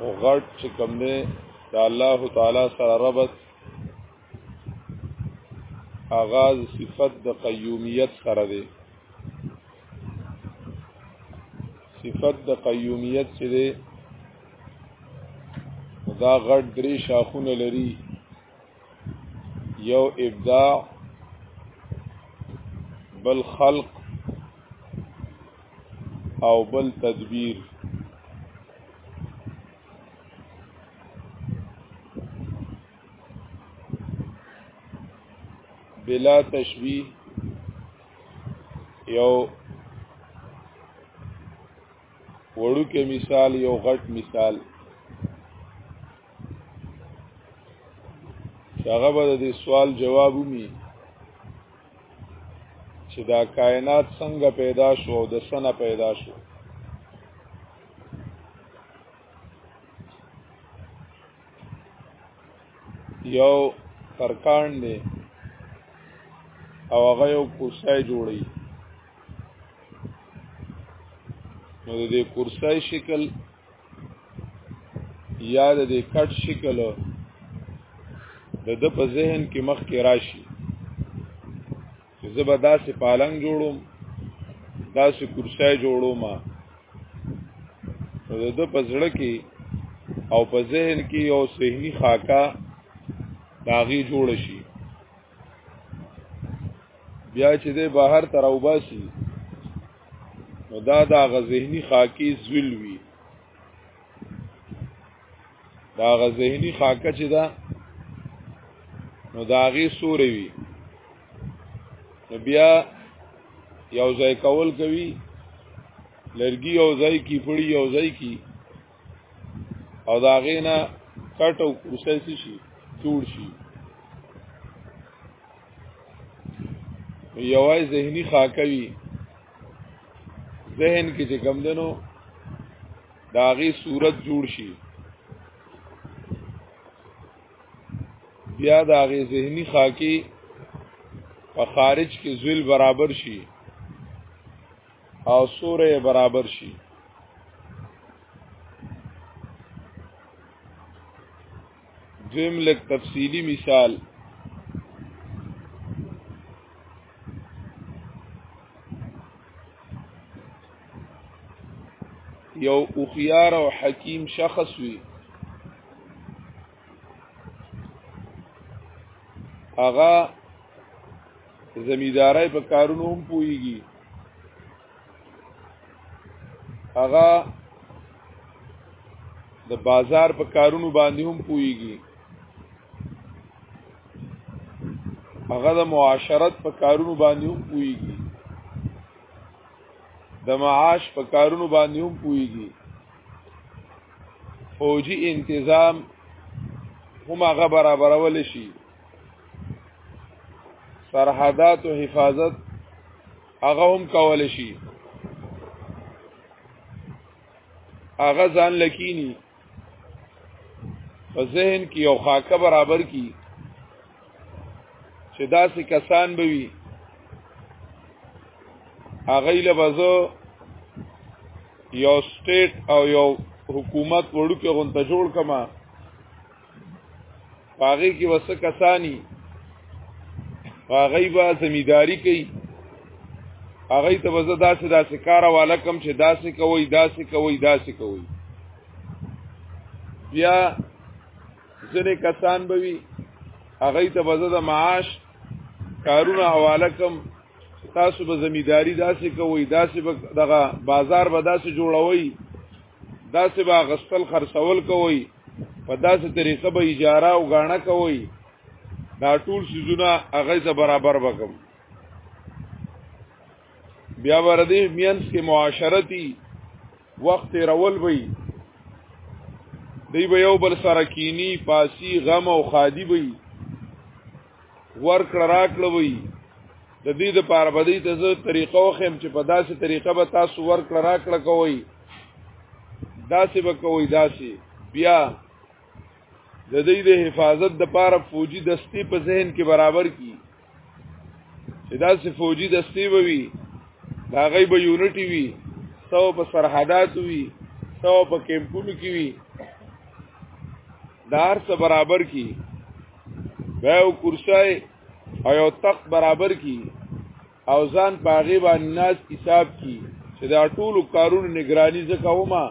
او غټ چې کوم دی د الله تعالی سره ربط اغاز صفت د قیومیت سره دی صفت د قیومیت چې دی دا غټ درې شاخونه لري یو ابداع بل خلق او بل تدبیر بلا تشبیه یو وړو کې مثال یو غټ مثال چې هغه به د سوال جواب ومي چې دا کائنات څنګه پیدا شو او د سنه پیدا شو یو ترکان دی او هغه یو کوسه جوړی نو د دې کورسای شکل یا د دې کټ شکل د د په ذهن کې مخ کې راشي چې زه به داسې پالنګ جوړوم داسې کرسۍ جوړوم نو د د په زړه کې او په ذهن کې یو صحیح خاکه داغي جوړ شي بیا چې د بهر تر او باسي نو دا د غزهنی خاکی زویل وی دا غزهنی خاکه چې دا نو دا غي سورې وی نو بیا یو ځای کول کوي لرګي یو ځای کی پړی یو ځای کی او دا غینا کټ او کرسي سي شي جوړ شي یوای ذهني خاکوي ذهن کې چې کم دنو دا غي صورت جوړ شي بیا دا غي ذهني خاکي په خارج کې ذل برابر شي او سوره برابر شي دویم لک تفصیلی مثال یو اوخیار او حکیم شخص وی هغه زمیدارای په کارونو هم پويږي هغه د بازار په کارونو باندې هم پويږي هغه د معاشرت په کارونو باندې هم پويږي د معاش په کارونو باندې هم پويږي فوجي انتظام هم هغه برابرول شي سرحدات او حفاظت هغه هم کول شي هغه ځان لکینی په ذهن کې یو خاکه برابر کی چې داسې کسان به وي هغه له بزو یو سټیټ او یو حکومت وړو کې غونته جوړ کما پاغي کې وسه کسانی پاغي با زمیداری کوي هغه ته وزه داسې داسې کار والا کم چې داسې کوي داسې کوي داسې کوي بیا ځنې کسان به وي هغه ته به د معاش کارونه حواله کوم تاسو به زمیداری داسې کوئ داسې به دغه بازار به داسې جوړوئ داسې به غستل خرڅول کوئ په داسې طریقه به اجاره او غاڼه کوئ دا ټول سيزونه هغه ته برابر وکم بیا ور دې مینس کې معاشرتي وخت رول وي دی به یو بل سره کینی پاسی غم او خادی وي ورکړه راکړه وي د دې د پاره بدی ته زه طریقه وخم چې په داسې طریقه به تاسو ورکړه راکړه کوئ داسې به کوئ داسې بیا د دې د حفاظت د پاره فوجي دستی په ذهن کې برابر کی چې دا سه فوجي دستي وي دا غي به یونټي وي سو په سرحدات وي سو په کمپونو کې وي دار سره برابر کی به او کرسای او یو تخت برابر کی او ځان پاغي باندې ناس حساب کی چې دا ټول کارونو نگرانی زکوما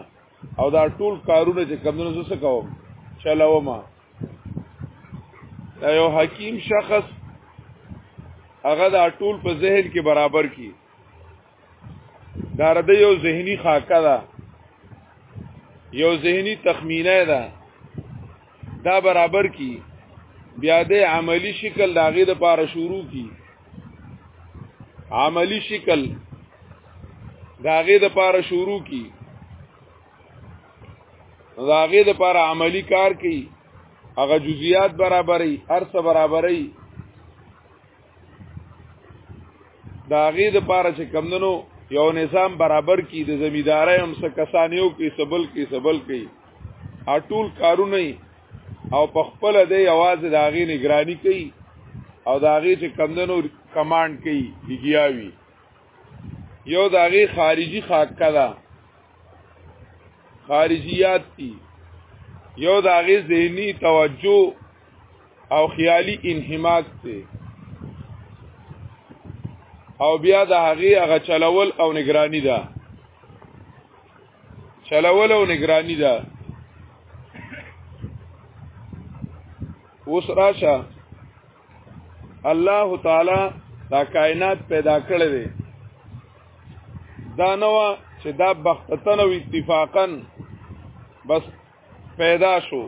او دا ټول کارونه چې کمونه زسه کوم چلاو ما دا یو حکیم شخص هغه دا ټول په ذهن کې برابر کی دا رد یو ذهنی خاکه ده یو ذهنی تخمینه ده دا برابر کی بیا د عملی شکل داغه د پاره شروع کی عملی شکل داغه د پاره شروع کی داغه د پاره عملی کار کی هغه جزئیات برابرې هر څه برابرې داغه د پاره چې کمندنو یو نظام برابر کی د زمیدارۍ هم څه کسانیو کې سبل کې سبل کې اټول کارونه او په خپل د یواز د هغه نگرانی کوي او د هغه چې کمندنو کمانډ کوي لګیاوي یو د هغه خارجي خاک کړه خارجيات دي یو د هغه ذهني توجه او خیالي انحماق ته او بیا د هغه هغه چلول او نگرانی ده چلول او نگرانی ده اوس راشه الله تعالی دا کائنات پیدا کړی دی دا نو چې دا بختتن او اتفاقا بس پیدا شو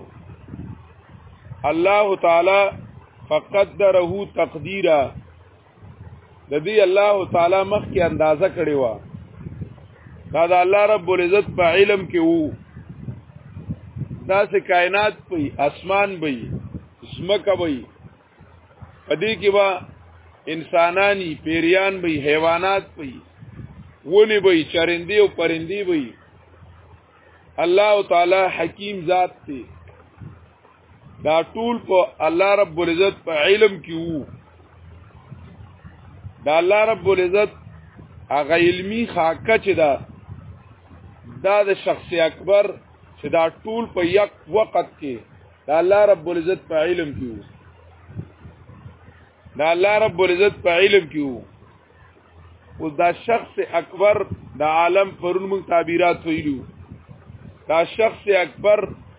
الله تعالی فقدره تقدیرا د دې الله تعالی مخ کې اندازه کړی و دا د الله رب العزت په علم کې وو دا سه کائنات په اسمان به زمکه به پدې کې وا انسانانی پیریان به حیوانات به ونی به چرندې او پرندې به الله تعالی حکیم ذات دی دا ټول په الله رب العزت په علم کې وو دا الله رب العزت هغه علمی خاکه چې دا دا د شخص اکبر چې دا ټول په یک وخت کې دا الله رب العزت په علم کې وو دا الله رب العزت په علم کې وو او دا شخص اکبر دا عالم پرون موږ تعبیرات ویلو دا شخص اکبر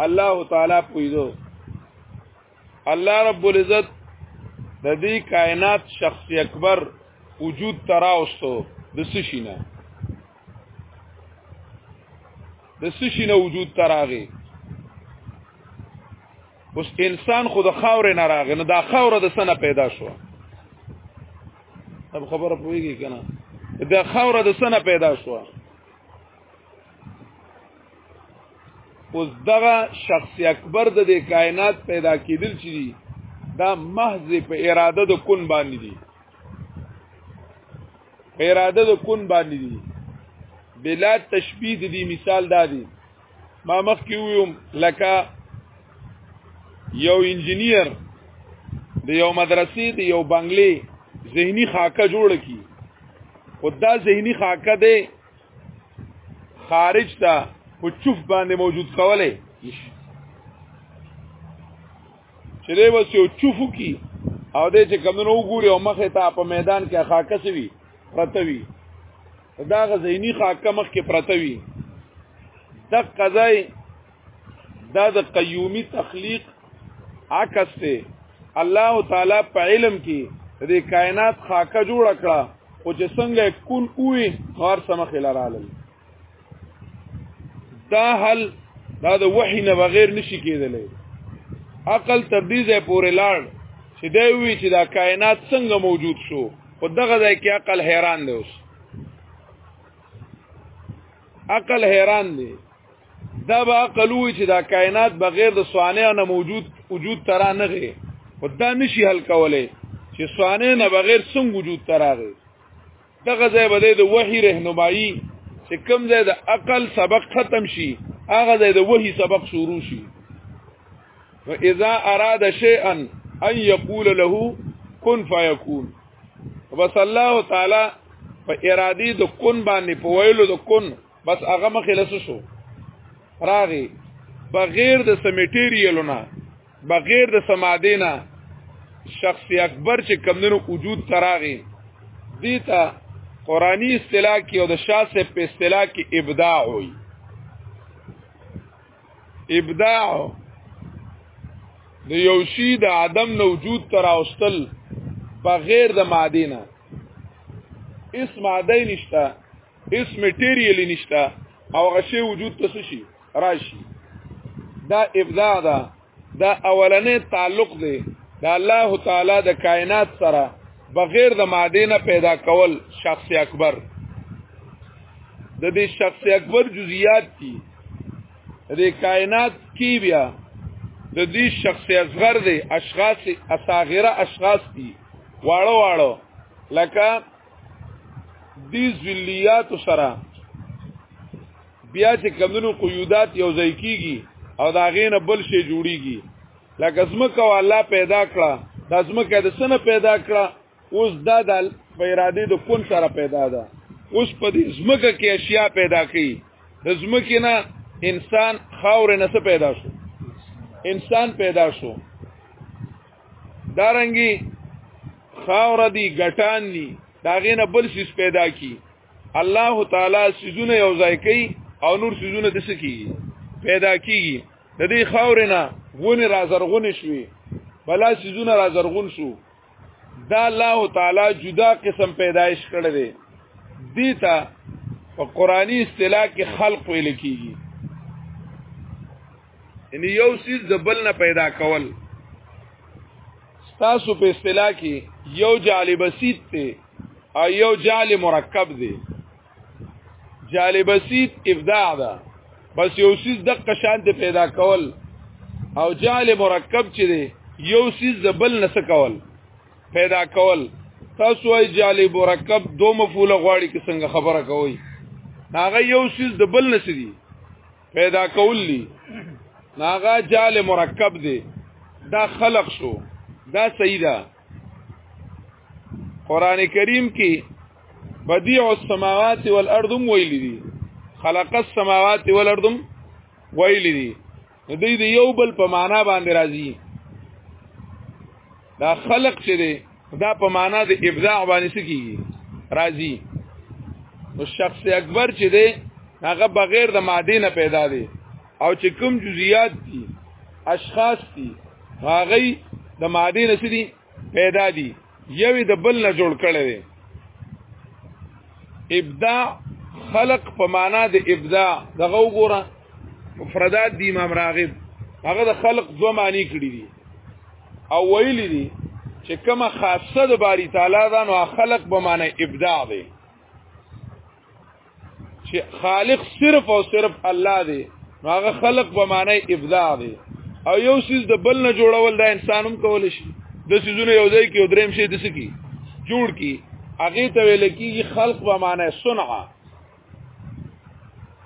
الله تعالی پویدو الله رب العزت د دې کائنات شخص اکبر وجود تراوستو د سشینه د سشینه وجود تراغي اوس انسان خود خاور نه راغی نو دا خاور د سنه پیدا شو اب خبره پوېږي کنه دا خاور د سنه پیدا شو اوس دغه شخص اکبر د دې کائنات پیدا کېدل چې دي دا محض په اراده د کون باندې دي په اراده د کون باندې دي بلا تشبیه د دې مثال دا دی ما مخکې ویم لکه یو انجنیر د یو مدرسې د یو بنگلې ذهني خاکه جوړ کی خدا ذهني خاکه ده خارج ته په چوف باندې موجود کولای چې دی وس یو چوفو کی او دې چې کمنو وګوري او مخه ته په میدان کې خاکه سوي پرته وي دا غزینی خاکه مخ کې پرته وي د قضای دا د قیومی تخلیق عکس ته الله تعالی په علم کې د کائنات خاکه جوړ کړه او چې څنګه کون اوې غار سم خلاله دا حل دا د وحی نه بغیر نشي کېدلی عقل تر دې ځای پورې لاړ چې دا وی چې دا کائنات څنګه موجود شو په دغه ځای کې عقل حیران دی اوس عقل حیران دی دا به عقلوي چې دا کائنات بغیر د سوانه نه موجود وجود ترا نه غي او دا نشي حل کولای چې سوانه نه بغیر څنګه وجود ترا غي دغه ځای به د وحي رهنمایي چې کوم ځای د عقل سبق ختم شي هغه ځای د وحي سبق شروع شي واذا اراد شيئا ان يقول له كن فيكون بس الله تعالی په ارادي د کن باندې په ویلو د کن بس هغه مخې لسو شو راغی بغیر د سمیټیریلونه بغیر د سمادینا شخص اکبر چې کمندونو وجود تراغي دیتا قرآنی اصطلاح کې او د شاسه په اصطلاح کې ابداع وي ابداع د یو شی د عدم نه وجود تر اوستل بغیر د ماده نه اس ماده نشته اس میټیریل نشته او غشي وجود ته شي راشي دا ابداع ده دا اولنې تعلق دی دا الله تعالی د کائنات سره بغیر د ماده نه پیدا کول شخص اکبر د دې شخص اکبر جزئیات دي د کائنات کی بیا د دې شخص اصغر دی اشخاص اصغره اشخاص دي واړو واړو لکه دی ذلیات سره بیا چې کمونو قیودات یو ځای کیږي او دا غینه بل شی جوړیږي لکه زمکه او الله پیدا کړه د زمکه د سنه پیدا کړه اوس دا د اراده د کون سره پیدا ده اوس په دې زمکه کې اشیاء پیدا کړي د زمکه نه انسان خاور نه څه پیدا شو انسان پیدا شو دارنګي خاور دي غټان دي داغه نه بل سیس پیدا کی الله تعالی سيزونه یو ځای کوي او نور سيزونه د سکی پیدا کیږي د دې خاور نه غونی را زرغون شوي بلا سيزونه را زرغون شو دا الله تعالی جدا قسم پیدایش کړی دی دیتا په قرآنی اصطلاح کې خلق ویل کیږي ان یو سیز د بل نه پیدا کول تاسو په اصطلاح کې یو جعل بسیط ته او یو جعل مرکب دی جعل بسیط ابداع ده بس یو سیز د قشان ته پیدا کول او جعل مرکب چې دی یو سیز د بل نه کول پیدا کول تاسو ای جعل مرکب دو مفعول غواړي کې څنګه خبره کوي هغه یو سیز د بل نه سړي پیدا کولی ناغا جال مرکب دی دا خلق شو دا سیدا قران کریم کې بدیع السماوات والارض ویل دي خلق السماوات والارض ویل دي دوی د یو بل په معنا باندې راځي دا خلق چې دی دا په معنا د ابداع باندې سکیږي راضی او شخص اکبر چې دی هغه بغیر د ماده نه پیدا دی او چې کوم جزئیات دي اشخاص دي هغه د ماده نه سړي پیدا دي یوې د بل نه جوړ کړي دي ابداع خلق په معنا د ابداع دغه وګوره مفردات دی امام راغب هغه د خلق دو معنی کړی دي او ویل دي چې کومه خاصه د باری تعالی دا نو خلق به معنی ابداع دی چې خالق صرف او صرف الله دی نو هغه خلق به معنی ابداع دی او یو سیز د بل نه جوړول دا انسانم کول شي د سیزونه یو ځای کې او دریم شي د سکی جوړ کی هغه ته ویل کیږي خلق به معنی صنعه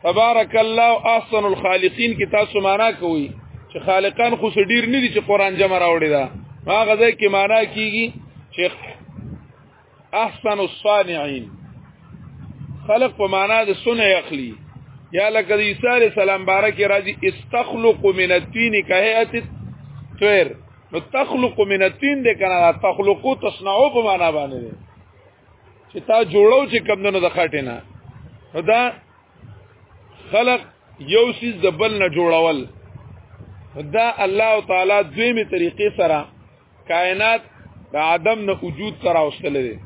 تبارک الله احسن الخالقین کی تاسو معنا کوي چې خالقان خو ډیر نه دي چې قران جمع راوړي دا ما غزه کې معنا کیږي چې احسن الصانعين خلق په معنا د سنه اخلي یا لکه عیسی علی السلام بارک راځي استخلق من التين کهیت طير نو تخلق من التين د کنه تخلقو تصنعو په معنا باندې چې تا جوړو چې کم نه د خټه نه نو دا خلق یو سیز د بل نه جوړول دا الله تعالی دویمه طریقې سره کائنات د عدم نه وجود سره اوستل دي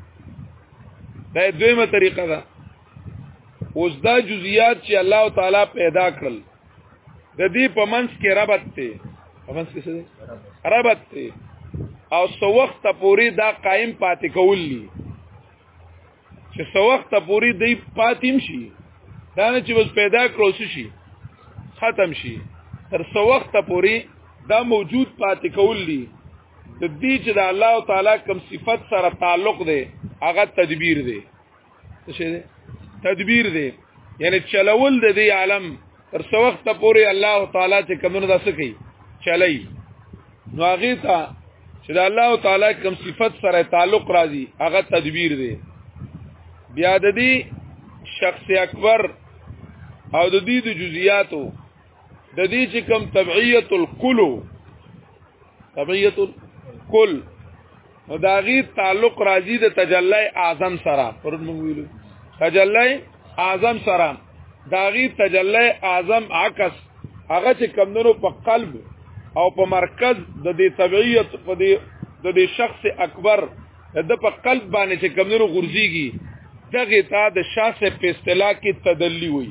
دا دویمه طریقه ده اوس دا جزئیات چې الله تعالی پیدا کړل د دې په منځ کې ربط دی په منځ کې څه دی ربط دی او سو وخت پورې دا قائم پاتې کول دي چې سو وخت پورې دی پاتیم شي دا نه چې بس پیدا کړو شي ختم شي تر سو وخت پورې دا موجود پاتې کول دي د دې چې د الله تعالی کوم صفت سره تعلق دی هغه تدبیر دی څه دی تدبیر دی یعنی چلول د دې عالم تر څو وخت پورې الله تعالی چې کمنو داسې کوي چلای نو هغه ته چې د الله تعالی کوم صفت سره تعلق راځي هغه تدبیر دی بیا د دې شخص اکبر او د دې د جزئیاتو د دې چې کم تبعیت الکل تبعیت الکل نو دا غي تعلق راځي د تجلی اعظم سره پر موږ ویلو تجلی اعظم سره دا غي تجلی اعظم عکس هغه چې کمندونو په قلب او په مرکز د دې تبعیت په دې د دې شخص اکبر د په قلب باندې چې کمندونو غورځيږي دغه تا د شاسه په اصطلاح کې تدلی وي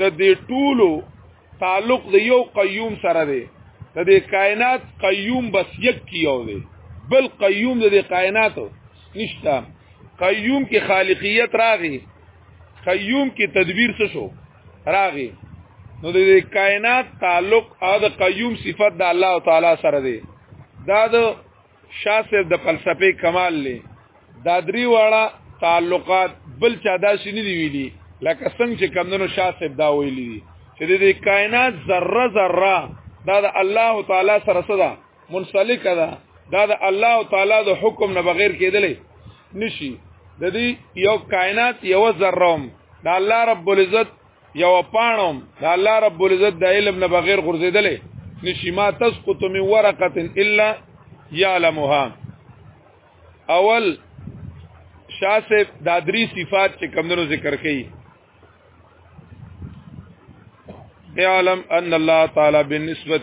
د دې ټولو تعلق د یو قیوم سره دی د دې کائنات قیوم بس یک کیو دی بل قیوم د دې کائنات نشته قیوم کې خالقیت راغی قیوم کې تدبیر څه شو راغی نو د دې کائنات تعلق او د قیوم صفت د الله تعالی سره دی دا د شاه صاحب د فلسفه کمال لې دا درې واړه تعلقات بل چا داسې نه دی ویلي لکه څنګه چې کمندونو شاه صاحب دا ویلي دي چې د کائنات ذره ذره دا د الله تعالی سره صدا منسلک ده دا د الله تعالی د حکم نه بغیر کېدلې نشي د دې یو کائنات یو ذره هم د الله رب العزت یو پانوم د الله رب العزت د علم نه بغیر غرزیدلې نشي ما تسقط من ورقه الا يعلمها اول شاسب د درې صفات چې کمندونو ذکر کړي اعلم ان الله تعالی بالنسبه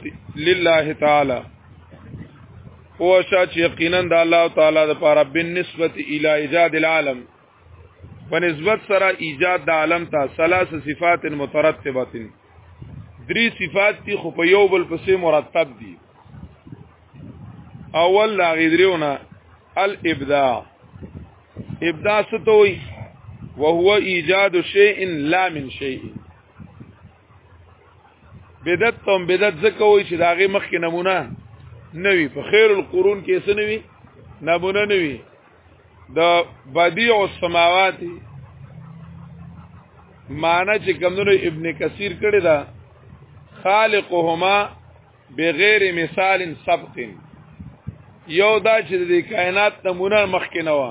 لله تعالی هو شاچ یقینا د الله تعالی د پاره بالنسبه الی ایجاد العالم په نسبت سره ایجاد د عالم ته ثلاث صفات مترتبه درې صفات دي خو په یو بل پسې مرتب دي اول لا غیدریونه الابداع ابداع ستوي وهو ایجاد شیء لا من شیء بدعت تم بدعت زکه وای چې داغه مخکې نمونه نوي په خیر القرون کې څه نوي نمونه نوي د بدیع السماوات معنی چې کمونو ابن کثیر کړی دا خالقهما بغیر مثال سبق یو دا چې د کائنات نمونه مخکې نه و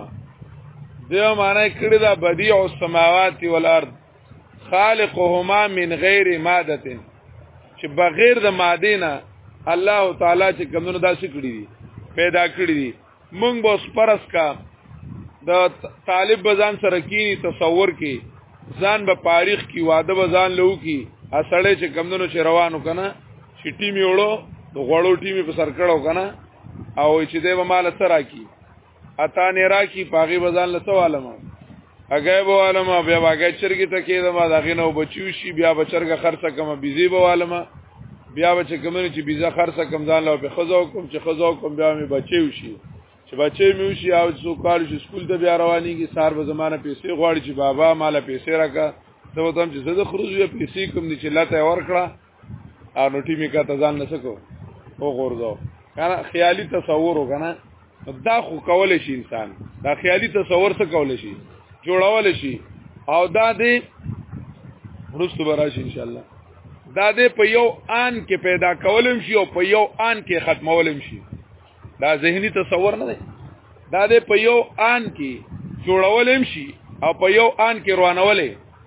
دیو معنی کړی دا بدیع السماوات والارض خالقهما من غیر ماده چې بغیر د ماده نه الله تعالی چې کمونو دا څه کړی دي پیدا کړی دي مونږ به سپرس کا د طالب بزان سره کینی تصور کی ځان به پاریخ کی واده بزان لو کی اسړې چې کمندونو چې روانو کنه چې ټیمي وړو د غړو ټیمي په سر کړو کنه او چې دې به مال سره کی اتا نه را کی پاغي بزان لته عالم اگه به عالمه بیا واګه چرګ ته کېدم دا غنه او بچو شي بیا بچرګه خرڅه کوم بيزي به عالمه بیا بچ کوم چې بيزه خرڅه کوم ځان له په خزو کوم چې خزو کوم بیا مې بچو شي چې بچي مې وشي او څو کال شي سکول ته بیا روانيږي سار به زمانه پیسې غواړي چې بابا مال پیسې راکا ته وتم چې زه د خروج یا پیسې کوم چې لاته ورکړه او نو ټیمه کا ته ځان نسکو او غورځو کنه خیالي تصور وکنه دا خو کول شي انسان دا خیالي تصور څه کول شي جوړول شي او دا دې ورستو براش ان شاء الله دا دې په یو آن کې پیدا کولم شي او په یو آن کې ختمولم شي دا ذهني تصور نه دی دا د په یو آن کې جوړول هم شي او په یو آن کې روانول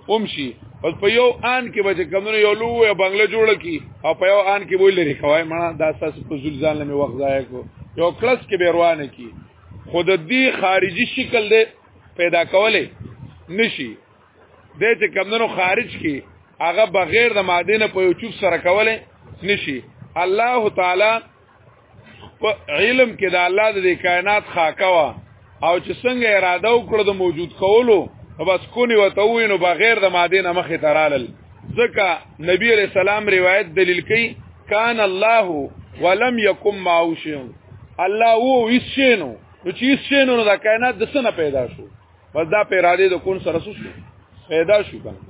هم شي پس په یو آن کې به کمونه یو لوی بنگله جوړه کی او په یو آن کې ویل لري کوي ما دا تاسو په زول ځان لمه وخت ضایع کو یو کلس کې به روانه کی خود دې خارجي شکل دې پیدا کولې نشي دې چې کمونو خارج کی هغه بغیر د ماده نه په یو چوب سره کولې نشي الله تعالی علم کې د الله د کائنات خاکه وا او چې څنګه اراده وکړه د موجود کولو بس کونی وته وینو بغیر د ماده نه مخه ترالل ځکه نبی علیہ السلام روایت دلیل کوي کان الله ولم یکم معوشن الله وو هیڅینو نو چې هیڅینو نو د کائنات د سنه پیدا شو بس دا په اراده د کون سره شو پیدا شو کنه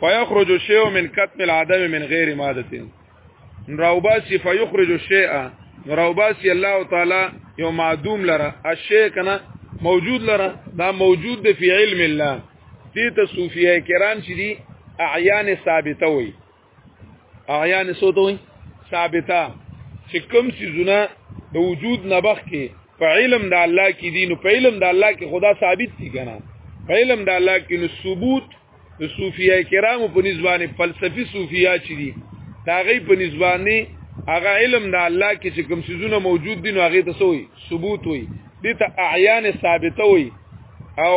فیخرج شیء من کتم العدم من غیر ماده راوباسي فيخرج الشيء راوباسي الله تعالی یو معدوم لره الشيء کنه موجود لره دا موجود دی فی علم الله دې ته صوفیه کرام چې دي اعیان ثابته وي اعیان سوته وي ثابته چې کوم سيزونه د وجود نبخ کې په علم د الله کې دي نو په علم د الله کې خدا ثابت دي کنه په علم د الله کې نو ثبوت د صوفیا کرامو په نسبانه فلسفي صوفیا چې دي دا غي په نسبانه هغه علم د الله کې چې کوم سيزونه موجود دي نو هغه ته سوی ثبوت وي د ته اعیان ثابته وي او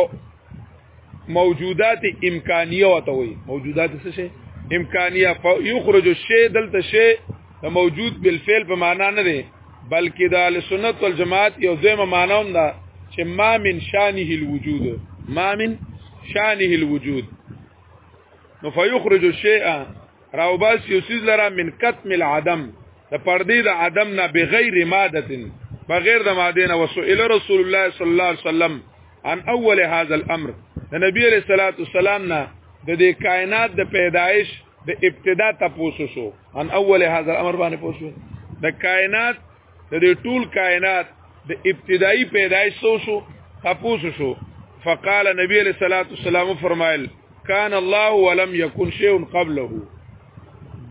موجودات امکانیه وته وي موجودات څه شي امکانیه یخرج الشی دلته شی د موجود بالفعل په معنا نه دی بلکې د سنت والجماعت یو ځمه معنا هم ده چې ما من شانه الوجود ما من شانه الوجود نو فیخرج الشیء راوباس یوسیز لرا من کتم العدم د پردې د عدم نه بغیر ماده بغیر د ماده نه وسئل رسول الله صلی الله علیه وسلم عن اول هذا الامر د نبی علیہ الصلوۃ والسلام نه د دې کائنات د پیدایش د ابتدا تاسو شو ان اول هاذا امر باندې پوښو د کائنات د دې ټول کائنات د ابتدایي پیدایش سو شو تاسو شو فقال نبی علیہ الصلوۃ والسلام فرمایل کان الله ولم یکن شیء قبله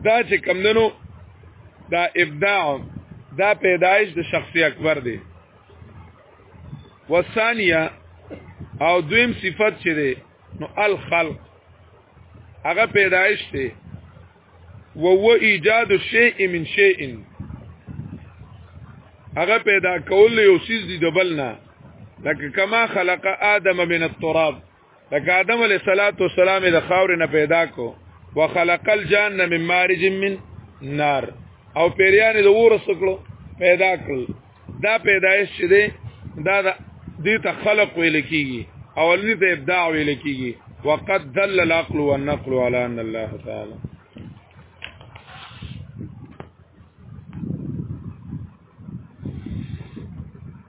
دا چې کمندنو دا ابداع دا پیدایش د شخص اکبر دی وثانیه او دویم صفت چې دی نو الخلق هغه پیدایش ته و و ایجاد شیء من شیء هغه پیدا کول یو سیز دی دبلنا لکه کما خلق آدم من التراب لکه آدم علیہ الصلوۃ والسلام د خاور نه پیدا کو وخلق الجنه من مارج من نار او پیریان د ور سکلو پیدا کړل دا پیدایش چې دی دا دې ته خلق ویل کیږي اولنی ته ابداع ویل کیږي وقد دل العقل والنقل على ان الله تعالی